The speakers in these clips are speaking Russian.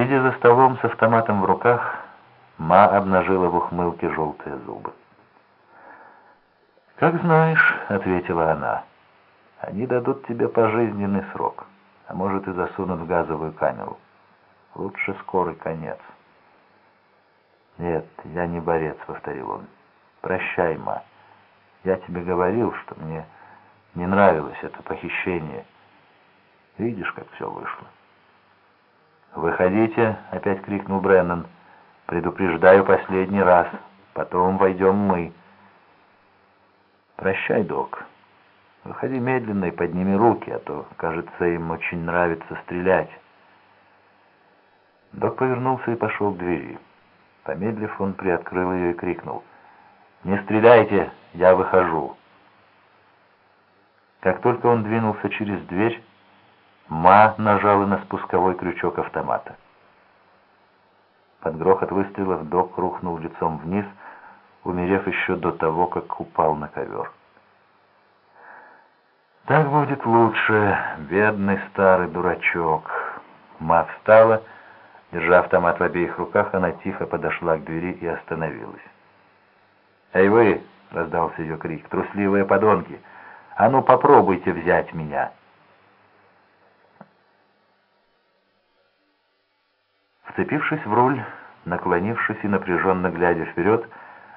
Сидя за столом с автоматом в руках, Ма обнажила в ухмылке желтые зубы. «Как знаешь», — ответила она, — «они дадут тебе пожизненный срок, а может и засунут в газовую камеру. Лучше скорый конец». «Нет, я не борец», — повторил он. «Прощай, Ма. Я тебе говорил, что мне не нравилось это похищение. Видишь, как все вышло». «Выходите!» — опять крикнул Бреннан. «Предупреждаю последний раз. Потом войдем мы». «Прощай, док. Выходи медленно и подними руки, а то, кажется, им очень нравится стрелять». Док повернулся и пошел к двери. Помедлив, он приоткрыл ее и крикнул. «Не стреляйте! Я выхожу!» Как только он двинулся через дверь, Ма нажала на спусковой крючок автомата. Под грохот выстрелов док рухнул лицом вниз, умерев еще до того, как упал на ковер. «Так будет лучше, бедный старый дурачок». Ма встала, держа автомат в обеих руках, она тихо подошла к двери и остановилась. «Эй вы!» — раздался ее крик. «Трусливые подонки! А ну попробуйте взять меня!» Вцепившись в руль, наклонившись и напряженно глядя вперед,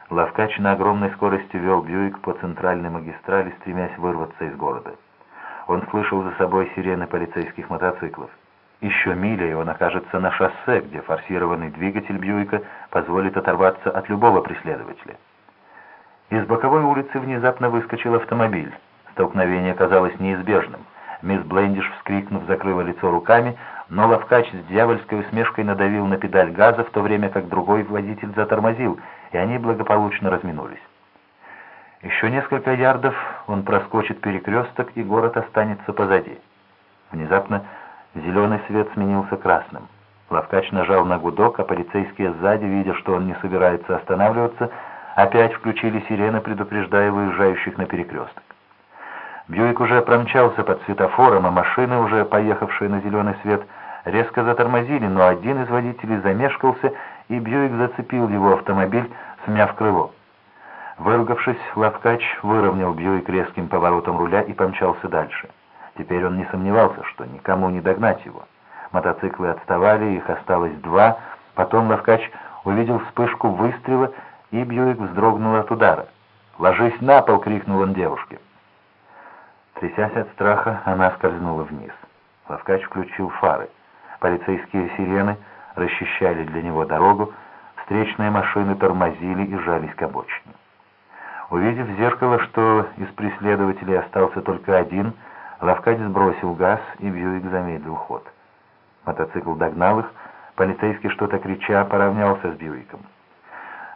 Лавкач на огромной скорости вел Бьюик по центральной магистрали, стремясь вырваться из города. Он слышал за собой сирены полицейских мотоциклов. Еще миля, и он окажется на шоссе, где форсированный двигатель Бьюика позволит оторваться от любого преследователя. Из боковой улицы внезапно выскочил автомобиль. Столкновение казалось неизбежным. Мисс Блендиш, вскрикнув, закрыла лицо руками, но Лавкач с дьявольской усмешкой надавил на педаль газа, в то время как другой водитель затормозил, и они благополучно разминулись. Еще несколько ярдов он проскочит перекресток, и город останется позади. Внезапно зеленый свет сменился красным. Лавкач нажал на гудок, а полицейские сзади, видя, что он не собирается останавливаться, опять включили сирены, предупреждая выезжающих на перекресток. Бьюик уже промчался под светофором, а машины, уже поехавшие на зеленый свет, резко затормозили, но один из водителей замешкался, и Бьюик зацепил его автомобиль, смяв крыло. Выругавшись, Лавкач выровнял Бьюик резким поворотом руля и помчался дальше. Теперь он не сомневался, что никому не догнать его. Мотоциклы отставали, их осталось два. Потом Лавкач увидел вспышку выстрела, и Бьюик вздрогнул от удара. «Ложись на пол!» — крикнул он девушке. Трясясь от страха, она скользнула вниз. Лавкач включил фары. Полицейские сирены расчищали для него дорогу, встречные машины тормозили и жались к обочине. Увидев в зеркало, что из преследователей остался только один, Лавкач сбросил газ, и Бьюик замедлил ход. Мотоцикл догнал их, полицейский что-то крича поравнялся с Бьюиком.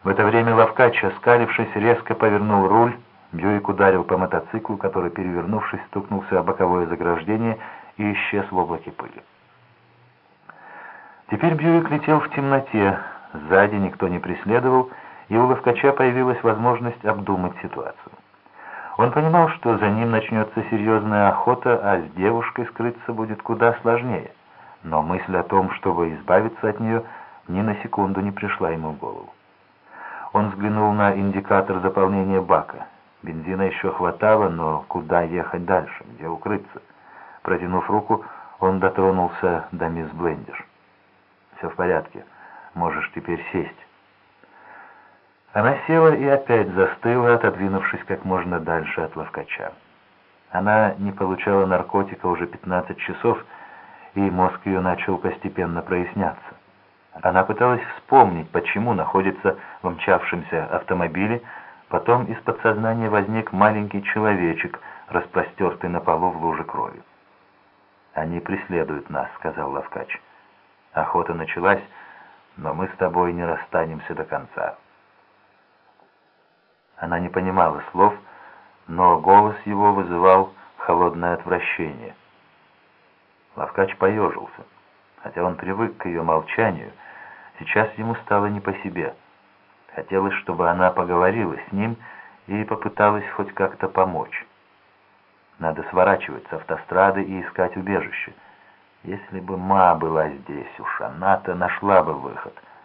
В это время Лавкач, оскалившись, резко повернул руль, Бьюик ударил по мотоциклу, который, перевернувшись, стукнулся о боковое заграждение и исчез в облаке пыли. Теперь Бьюик летел в темноте, сзади никто не преследовал, и у Ловкача появилась возможность обдумать ситуацию. Он понимал, что за ним начнется серьезная охота, а с девушкой скрыться будет куда сложнее. Но мысль о том, чтобы избавиться от нее, ни на секунду не пришла ему в голову. Он взглянул на индикатор заполнения бака. Бензина еще хватало, но куда ехать дальше, где укрыться? Протянув руку, он дотронулся до мисс Блендиш. «Все в порядке. Можешь теперь сесть». Она села и опять застыла, отодвинувшись как можно дальше от ловкача. Она не получала наркотика уже 15 часов, и мозг ее начал постепенно проясняться. Она пыталась вспомнить, почему находится в мчавшемся автомобиле, потом из подсознания возник маленький человечек, распростертый на полу в луже крови. «Они преследуют нас», — сказал Лавкач. Охота началась, но мы с тобой не расстанемся до конца. Она не понимала слов, но голос его вызывал холодное отвращение. Лавкач поежился. Хотя он привык к ее молчанию, сейчас ему стало не по себе. Хотелось, чтобы она поговорила с ним и попыталась хоть как-то помочь. Надо сворачивать с автострады и искать убежище. Если бы Ма была здесь уж, она-то нашла бы выход —